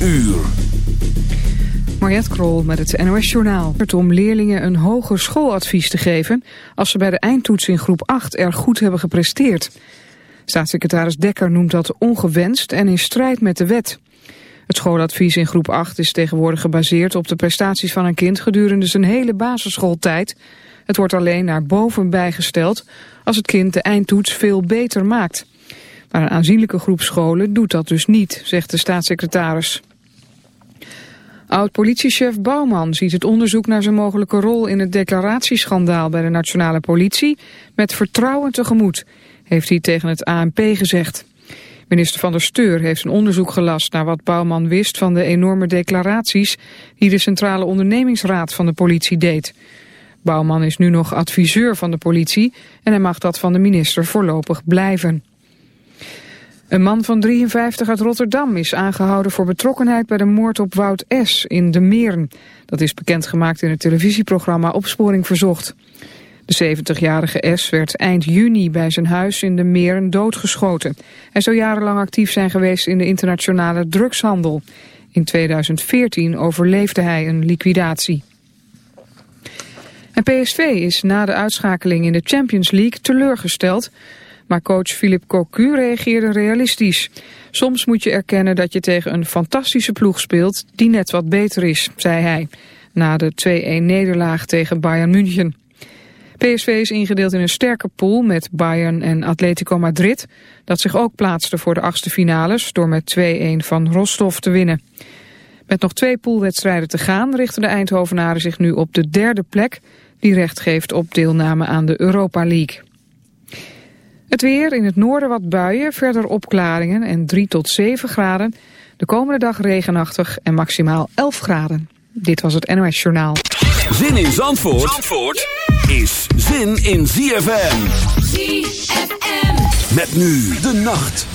uur. Mariette Krol met het NOS Journaal. om leerlingen een hoger schooladvies te geven... als ze bij de eindtoets in groep 8 erg goed hebben gepresteerd. Staatssecretaris Dekker noemt dat ongewenst en in strijd met de wet. Het schooladvies in groep 8 is tegenwoordig gebaseerd op de prestaties van een kind... gedurende zijn hele basisschooltijd. Het wordt alleen naar boven bijgesteld als het kind de eindtoets veel beter maakt... Maar een aanzienlijke groep scholen doet dat dus niet, zegt de staatssecretaris. Oud-politiechef Bouwman ziet het onderzoek naar zijn mogelijke rol in het declaratieschandaal bij de nationale politie met vertrouwen tegemoet, heeft hij tegen het ANP gezegd. Minister van der Steur heeft een onderzoek gelast naar wat Bouwman wist van de enorme declaraties die de Centrale Ondernemingsraad van de politie deed. Bouwman is nu nog adviseur van de politie en hij mag dat van de minister voorlopig blijven. Een man van 53 uit Rotterdam is aangehouden voor betrokkenheid bij de moord op Wout S. in De Meren. Dat is bekendgemaakt in het televisieprogramma Opsporing Verzocht. De 70-jarige S. werd eind juni bij zijn huis in De Meren doodgeschoten. Hij zou jarenlang actief zijn geweest in de internationale drugshandel. In 2014 overleefde hij een liquidatie. En PSV is na de uitschakeling in de Champions League teleurgesteld maar coach Philip Cocu reageerde realistisch. Soms moet je erkennen dat je tegen een fantastische ploeg speelt die net wat beter is, zei hij. Na de 2-1 nederlaag tegen Bayern München. PSV is ingedeeld in een sterke pool met Bayern en Atletico Madrid... dat zich ook plaatste voor de achtste finales door met 2-1 van Rostov te winnen. Met nog twee poolwedstrijden te gaan richten de Eindhovenaren zich nu op de derde plek... die recht geeft op deelname aan de Europa League. Het weer, in het noorden wat buien, verder opklaringen en 3 tot 7 graden. De komende dag regenachtig en maximaal 11 graden. Dit was het NOS Journaal. Zin in Zandvoort, Zandvoort is zin in ZFM. ZFM. Met nu de nacht.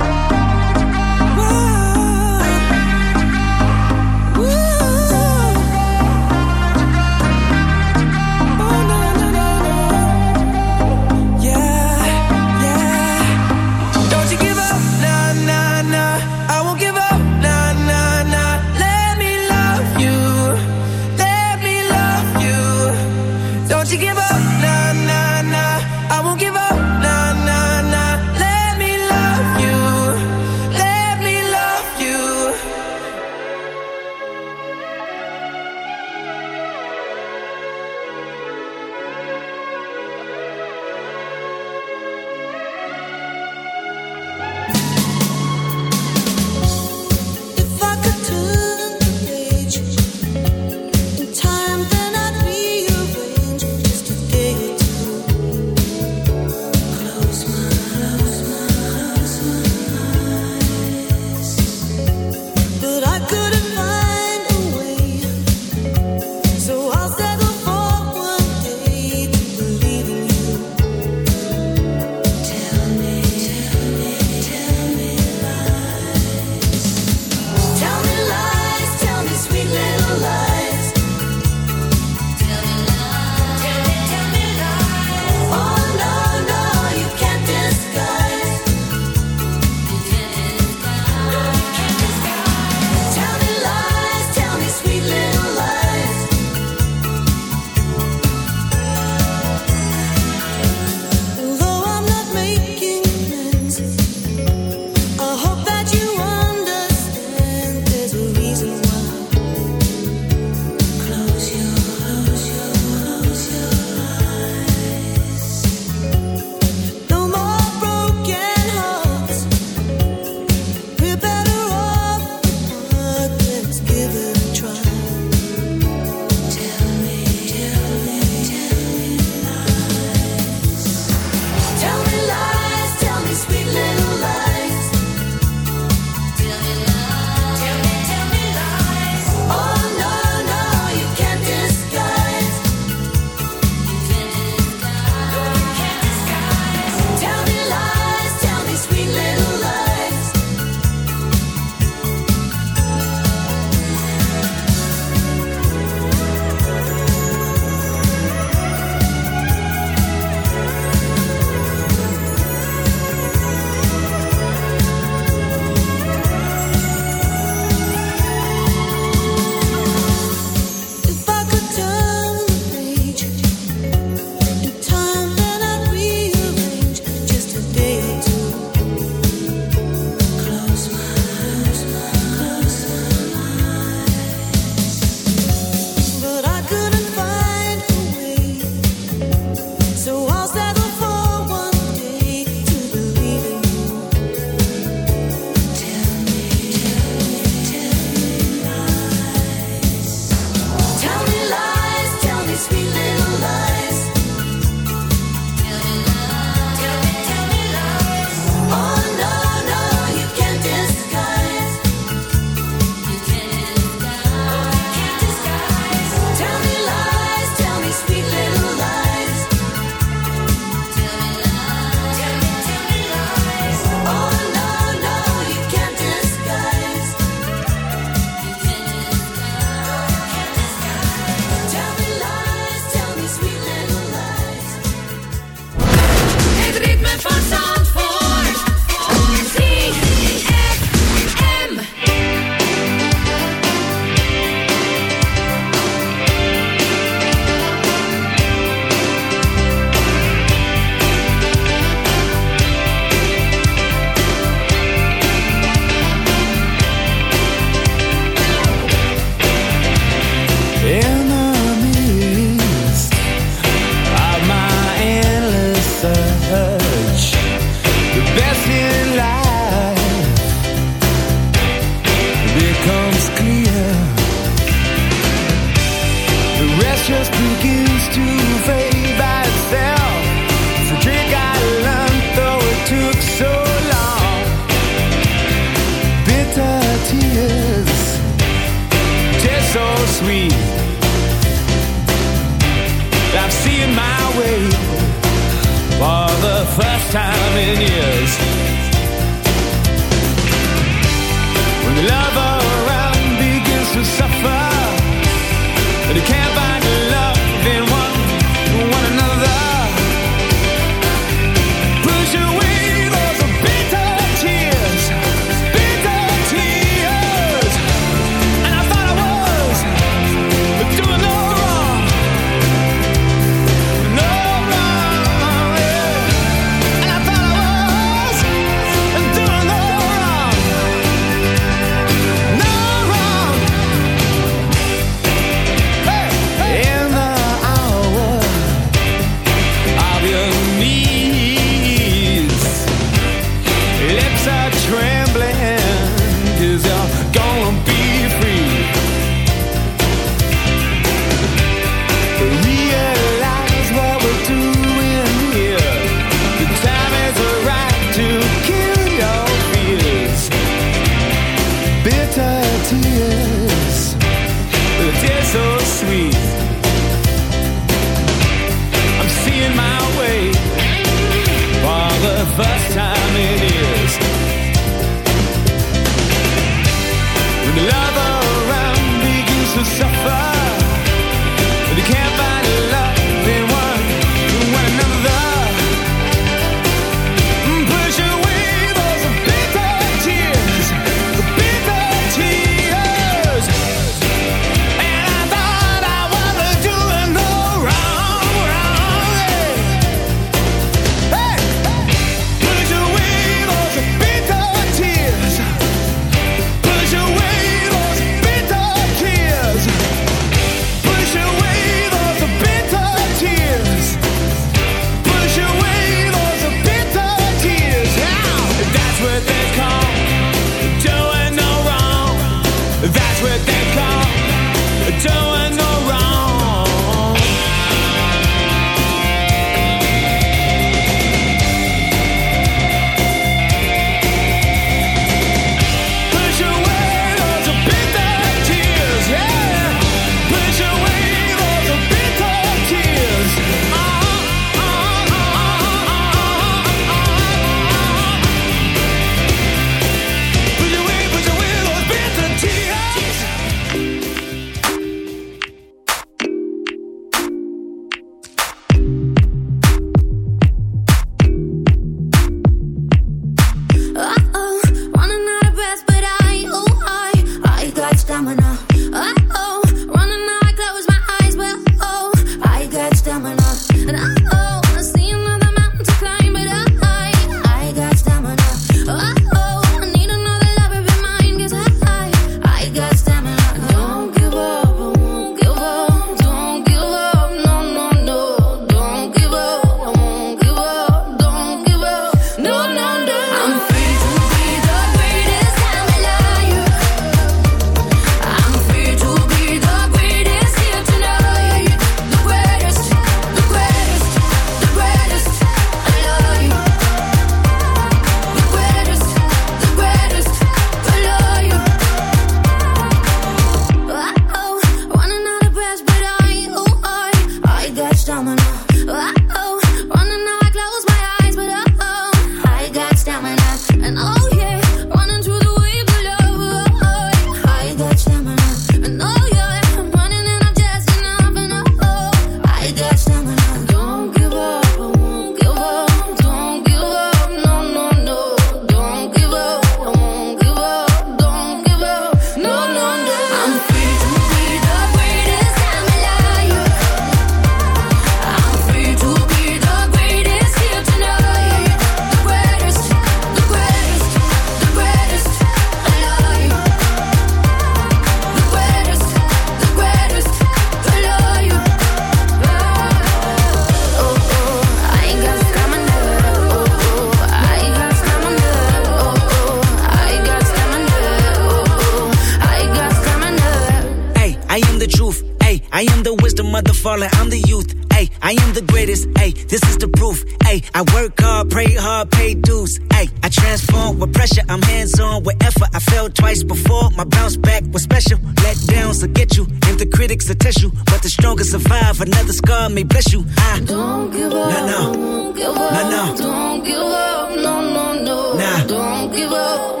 bounce back what's special. Let downs will get you, and the critics will test you. But the strongest survive. Another scar may bless you. I don't give up. Nah, no, no. Nah, no. Don't give up. No, no, no. Nah. Don't give up.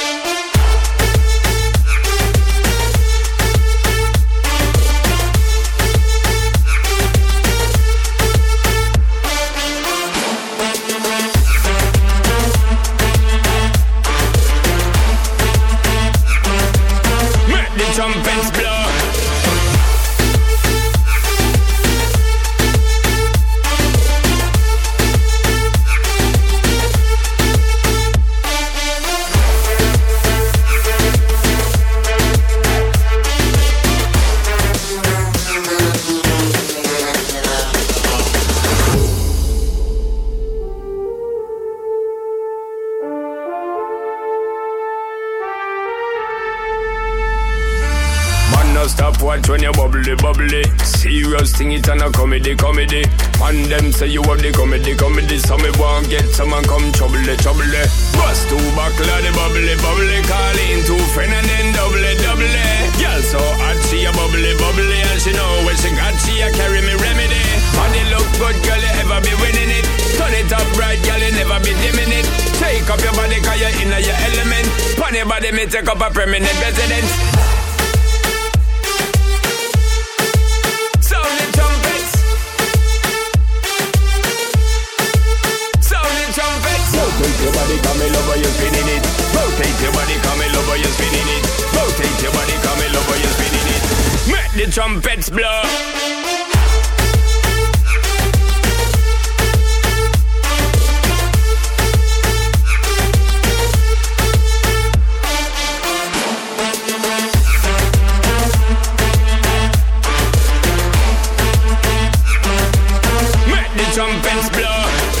Jump and blow